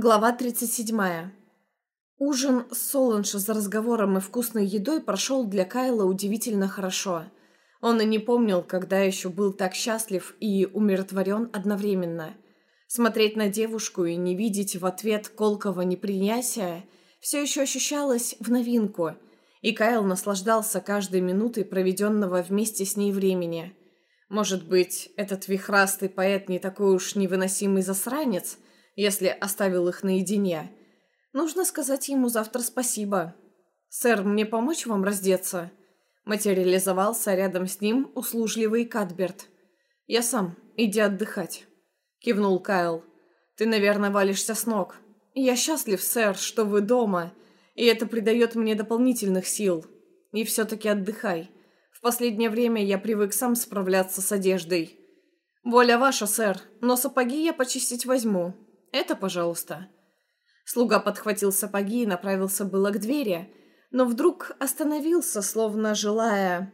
Глава 37. Ужин с Соланж за разговором и вкусной едой прошел для Кайла удивительно хорошо. Он и не помнил, когда еще был так счастлив и умиротворен одновременно. Смотреть на девушку и не видеть в ответ колкого непринятия все еще ощущалось в новинку, и Кайл наслаждался каждой минутой проведенного вместе с ней времени. Может быть, этот вихрастый поэт не такой уж невыносимый засранец – если оставил их наедине. Нужно сказать ему завтра спасибо. «Сэр, мне помочь вам раздеться?» Материализовался рядом с ним услужливый Кадберт. «Я сам. Иди отдыхать», — кивнул Кайл. «Ты, наверное, валишься с ног. Я счастлив, сэр, что вы дома, и это придает мне дополнительных сил. И все-таки отдыхай. В последнее время я привык сам справляться с одеждой. Воля ваша, сэр, но сапоги я почистить возьму. Это, пожалуйста». Слуга подхватил сапоги и направился было к двери, но вдруг остановился, словно желая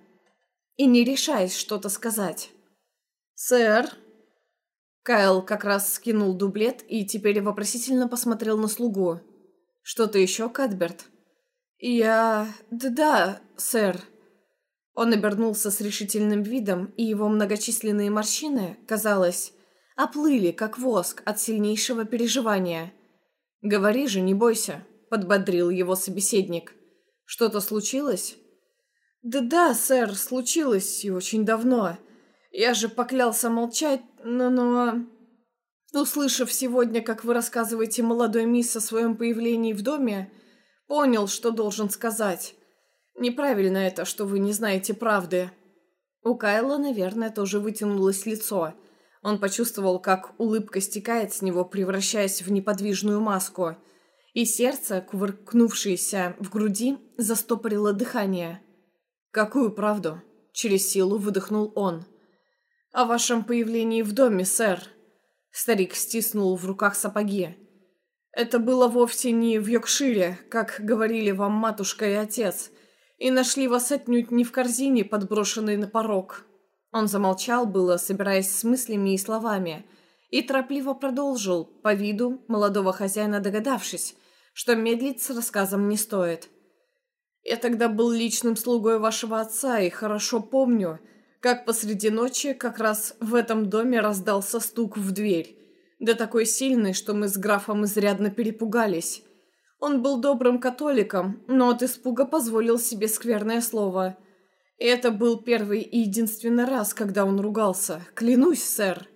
и не решаясь что-то сказать. «Сэр?» Кайл как раз скинул дублет и теперь вопросительно посмотрел на слугу. «Что-то еще, Кадберт?» «Я... да-да, сэр». Он обернулся с решительным видом, и его многочисленные морщины, казалось, оплыли, как воск, от сильнейшего переживания. «Говори же, не бойся», — подбодрил его собеседник. «Что-то случилось?» «Да-да, сэр, случилось, и очень давно. Я же поклялся молчать, но... но...» Услышав сегодня, как вы рассказываете молодой мисс о своем появлении в доме, понял, что должен сказать. Неправильно это, что вы не знаете правды. У Кайла, наверное, тоже вытянулось лицо, он почувствовал, как улыбка стекает с него, превращаясь в неподвижную маску, и сердце, кувыркнувшееся в груди, застопорило дыхание. «Какую правду?» — через силу выдохнул он. «О вашем появлении в доме, сэр». Старик стиснул в руках сапоги. «Это было вовсе не в Йоркшире, как говорили вам матушка и отец, и нашли вас отнюдь не в корзине, подброшенной на порог». Он замолчал было, собираясь с мыслями и словами, и торопливо продолжил, по виду молодого хозяина догадавшись, что медлить с рассказом не стоит. «Я тогда был личным слугой вашего отца и хорошо помню, как посреди ночи как раз в этом доме раздался стук в дверь, да такой сильный, что мы с графом изрядно перепугались. Он был добрым католиком, но от испуга позволил себе скверное слово – это был первый и единственный раз, когда он ругался. Клянусь, сэр.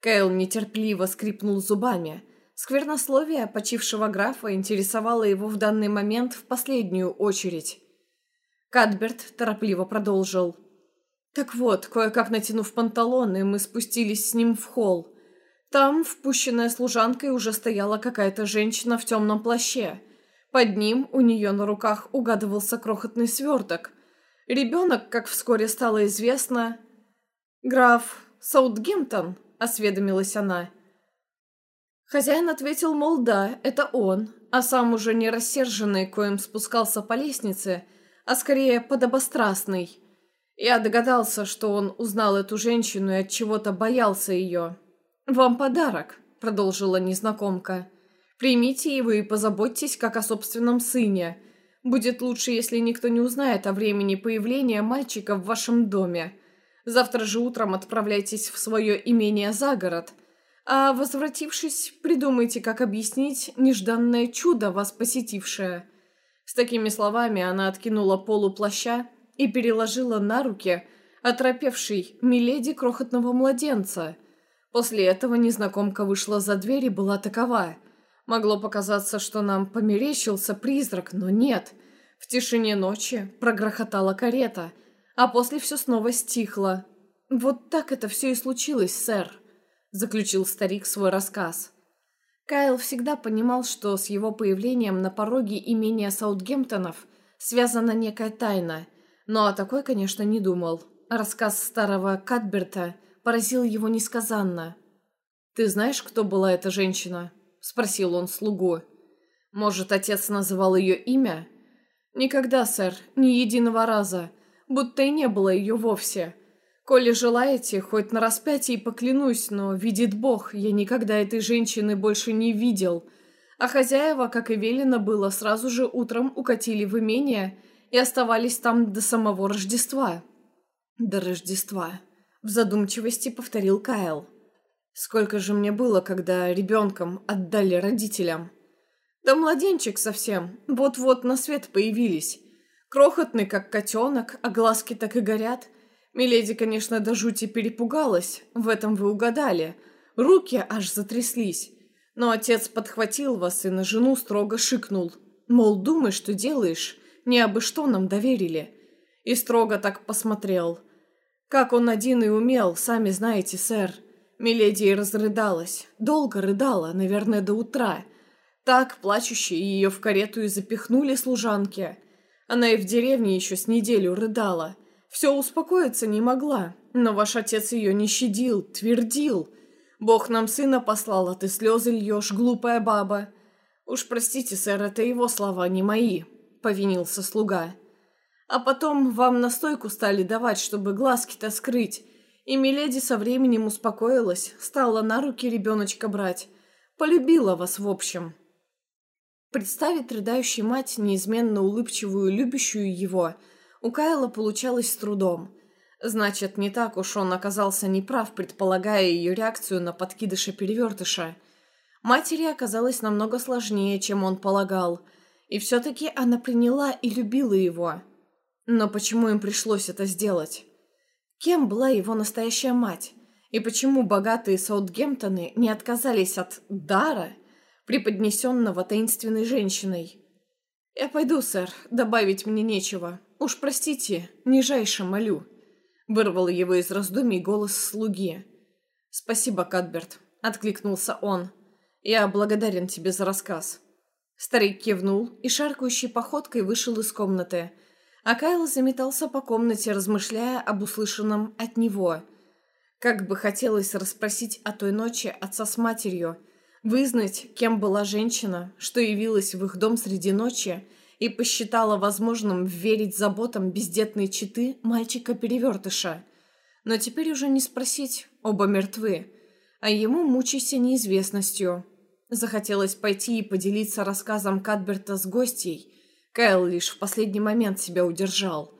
Кайл нетерпеливо скрипнул зубами. Сквернословие почившего графа интересовало его в данный момент в последнюю очередь. Кадберт торопливо продолжил. Так вот, кое-как натянув панталоны, мы спустились с ним в холл. Там, впущенная служанкой, уже стояла какая-то женщина в темном плаще. Под ним у нее на руках угадывался крохотный сверток, Ребенок, как вскоре стало известно... «Граф Саутгемптон», — осведомилась она. Хозяин ответил, мол, да, это он, а сам уже не рассерженный, коим спускался по лестнице, а скорее подобострастный. Я догадался, что он узнал эту женщину и от чего-то боялся ее. «Вам подарок», — продолжила незнакомка. «Примите его и позаботьтесь, как о собственном сыне. Будет лучше, если никто не узнает о времени появления мальчика в вашем доме. Завтра же утром отправляйтесь в свое имение за город. А возвратившись, придумайте, как объяснить нежданное чудо, вас посетившее». С такими словами она откинула полу плаща и переложила на руки оторопевший Миледи крохотного младенца. После этого незнакомка вышла за дверь и была такова – Могло показаться, что нам померещился призрак, но нет. В тишине ночи прогрохотала карета, а после все снова стихло. «Вот так это все и случилось, сэр», — заключил старик свой рассказ. Кайл всегда понимал, что с его появлением на пороге имения Саутгемптонов связана некая тайна, но о такой, конечно, не думал. Рассказ старого Кадберта поразил его несказанно. «Ты знаешь, кто была эта женщина?» Спросил он слугу. Может, отец называл ее имя? Никогда, сэр, ни единого раза, будто и не было ее вовсе. Коли желаете, хоть на распятии поклянусь, но видит Бог, я никогда этой женщины больше не видел. А хозяева, как и велено было, сразу же утром укатили в имение и оставались там до самого Рождества. До Рождества. В задумчивости повторил Кайл. Сколько же мне было, когда ребенком отдали родителям? Да младенчик совсем, вот-вот на свет появились. Крохотный, как котенок, а глазки так и горят. Миледи, конечно, до жути перепугалась, в этом вы угадали. Руки аж затряслись. Но отец подхватил вас и на жену строго шикнул. Мол, думай, что делаешь, не абы что нам доверили. И строго так посмотрел. Как он один и умел, сами знаете, сэр. Миледи разрыдалась. Долго рыдала, наверное, до утра. Так, плачущие, ее в карету и запихнули служанки. Она и в деревне еще с неделю рыдала. Все успокоиться не могла, но ваш отец ее не щадил, твердил. «Бог нам сына послал, а ты слезы льешь, глупая баба». «Уж простите, сэр, это его слова, не мои», — повинился слуга. «А потом вам настойку стали давать, чтобы глазки-то скрыть, и Миледи со временем успокоилась, стала на руки ребеночка брать. Полюбила вас в общем». Представить рыдающей мать, неизменно улыбчивую, любящую его, у Кайла получалось с трудом. Значит, не так уж он оказался неправ, предполагая ее реакцию на подкидыша-перевертыша. Матери оказалось намного сложнее, чем он полагал, и все-таки она приняла и любила его. Но почему им пришлось это сделать? Кем была его настоящая мать? И почему богатые Саутгемптоны не отказались от дара – преподнесенного таинственной женщиной. «Я пойду, сэр, добавить мне нечего. Уж простите, нижайше молю», — вырвал его из раздумий голос слуги. «Спасибо, Кадберт», — откликнулся он. «Я благодарен тебе за рассказ». Старик кивнул и шаркающей походкой вышел из комнаты, а Кайл заметался по комнате, размышляя об услышанном от него. Как бы хотелось расспросить о той ночи отца с матерью, Вызнать, кем была женщина, что явилась в их дом среди ночи и посчитала возможным верить заботам бездетной четы мальчика-перевертыша. Но теперь уже не спросить, оба мертвы, а ему мучайся неизвестностью. Захотелось пойти и поделиться рассказом Кадберта с гостей. Кайл лишь в последний момент себя удержал.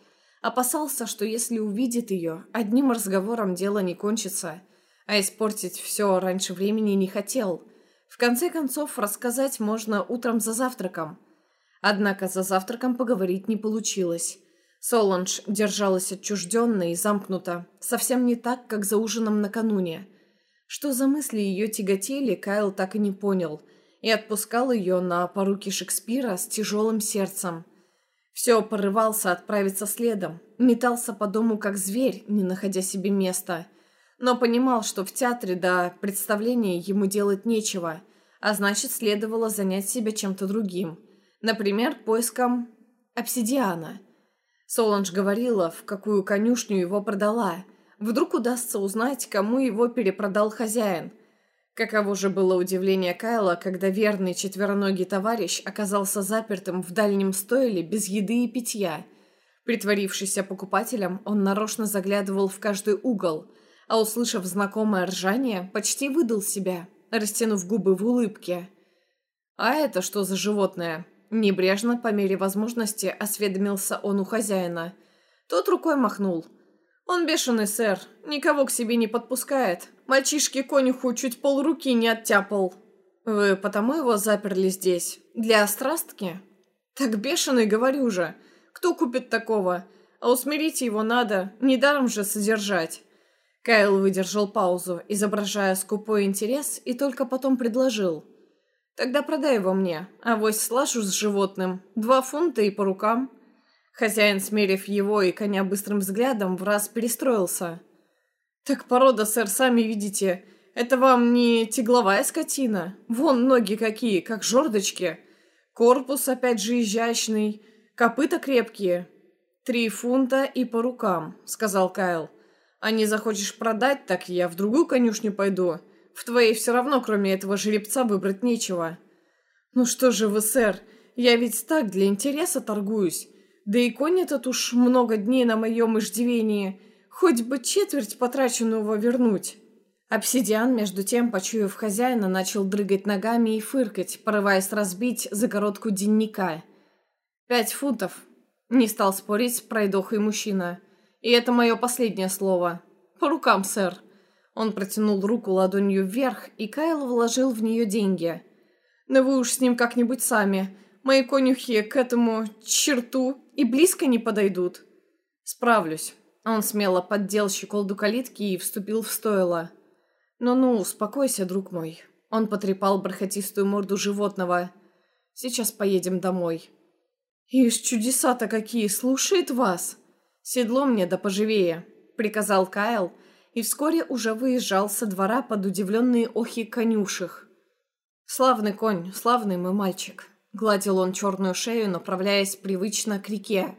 Опасался, что если увидит ее, одним разговором дело не кончится, а испортить все раньше времени не хотел – в конце концов, рассказать можно утром за завтраком. Однако за завтраком поговорить не получилось. Соланж держалась отчужденно и замкнуто, совсем не так, как за ужином накануне. Что за мысли ее тяготели, Кайл так и не понял, и отпускал ее на поруки Шекспира с тяжелым сердцем. Все порывался отправиться следом, метался по дому как зверь, не находя себе места – но понимал, что в театре до представления ему делать нечего, а значит, следовало занять себя чем-то другим. Например, поиском обсидиана. Соланж говорила, в какую конюшню его продала. Вдруг удастся узнать, кому его перепродал хозяин. Каково же было удивление Кайла, когда верный четвероногий товарищ оказался запертым в дальнем стойле без еды и питья. Притворившийся покупателем, он нарочно заглядывал в каждый угол – а услышав знакомое ржание, почти выдал себя, растянув губы в улыбке. «А это что за животное?» Небрежно, по мере возможности, осведомился он у хозяина. Тот рукой махнул. «Он бешеный, сэр. Никого к себе не подпускает. Мальчишке-конюху чуть полруки не оттяпал». «Вы потому его заперли здесь? Для острастки?» «Так бешеный, говорю же. Кто купит такого? А усмирить его надо, недаром же содержать». Кайл выдержал паузу, изображая скупой интерес, и только потом предложил. «Тогда продай его мне, а вось слажу с животным. Два фунта и по рукам». Хозяин, смерив его и коня быстрым взглядом, в раз перестроился. «Так порода, сэр, сами видите. Это вам не тягловая скотина. Вон ноги какие, как жердочки. Корпус опять же изящный, копыта крепкие». «Три фунта и по рукам», — сказал Кайл. А не захочешь продать, так я в другую конюшню пойду. В твоей все равно, кроме этого жеребца, выбрать нечего. Ну что же вы, сэр, я ведь так для интереса торгуюсь. Да и конь этот уж много дней на моем иждивении. Хоть бы четверть потраченного вернуть. Обсидиан, между тем, почуяв хозяина, начал дрыгать ногами и фыркать, порываясь разбить загородку денника. «Пять фунтов», — не стал спорить пройдохой мужчина. «И это мое последнее слово. По рукам, сэр». Он протянул руку ладонью вверх, и Кайл вложил в нее деньги. «Да вы уж с ним как-нибудь сами. Мои конюхи к этому черту и близко не подойдут». «Справлюсь». Он смело поддел щеколду калитки и вступил в стойло. «Ну-ну, успокойся, друг мой». Он потрепал бархатистую морду животного. «Сейчас поедем домой». «Ишь, чудеса-то какие! Слушает вас!» «Седло мне да поживее», — приказал Кайл, и вскоре уже выезжал со двора под удивленные охи конюшек. «Славный конь, славный мой мальчик», — гладил он черную шею, направляясь привычно к реке.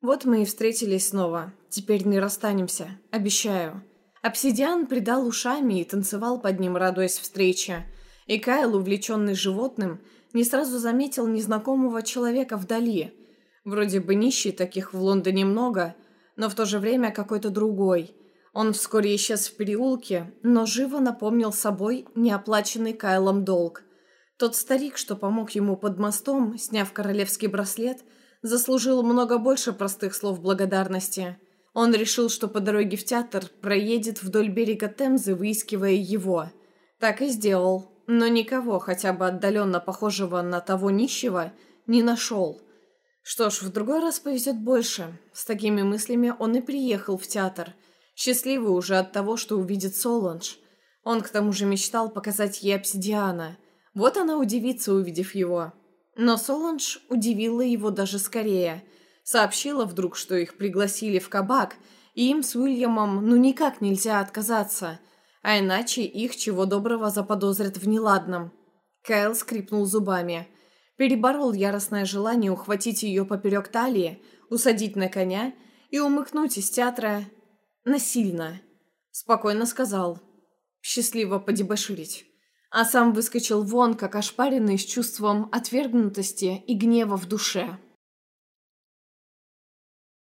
«Вот мы и встретились снова. Теперь не расстанемся, обещаю». Обсидиан придал ушами и танцевал под ним, радуясь встрече. И Кайл, увлеченный животным, не сразу заметил незнакомого человека вдали. Вроде бы нищий, таких в Лондоне много, но в то же время какой-то другой. Он вскоре исчез в переулке, но живо напомнил собой неоплаченный Кайлом долг. Тот старик, что помог ему под мостом, сняв королевский браслет, заслужил много больше простых слов благодарности – он решил, что по дороге в театр проедет вдоль берега Темзы, выискивая его. Так и сделал, но никого, хотя бы отдаленно похожего на того нищего, не нашел. Что ж, в другой раз повезет больше. С такими мыслями он и приехал в театр, счастливый уже от того, что увидит Соланж. Он к тому же мечтал показать ей обсидиана. Вот она удивится, увидев его. Но Соланж удивила его даже скорее – Сообщила вдруг, что их пригласили в кабак, и им с Уильямом ну никак нельзя отказаться, а иначе их чего доброго заподозрят в неладном. Кайл скрипнул зубами. Переборол яростное желание ухватить ее поперек талии, усадить на коня и умыкнуть из театра насильно. Спокойно сказал. Счастливо подебоширить. А сам выскочил вон, как ошпаренный с чувством отвергнутости и гнева в душе.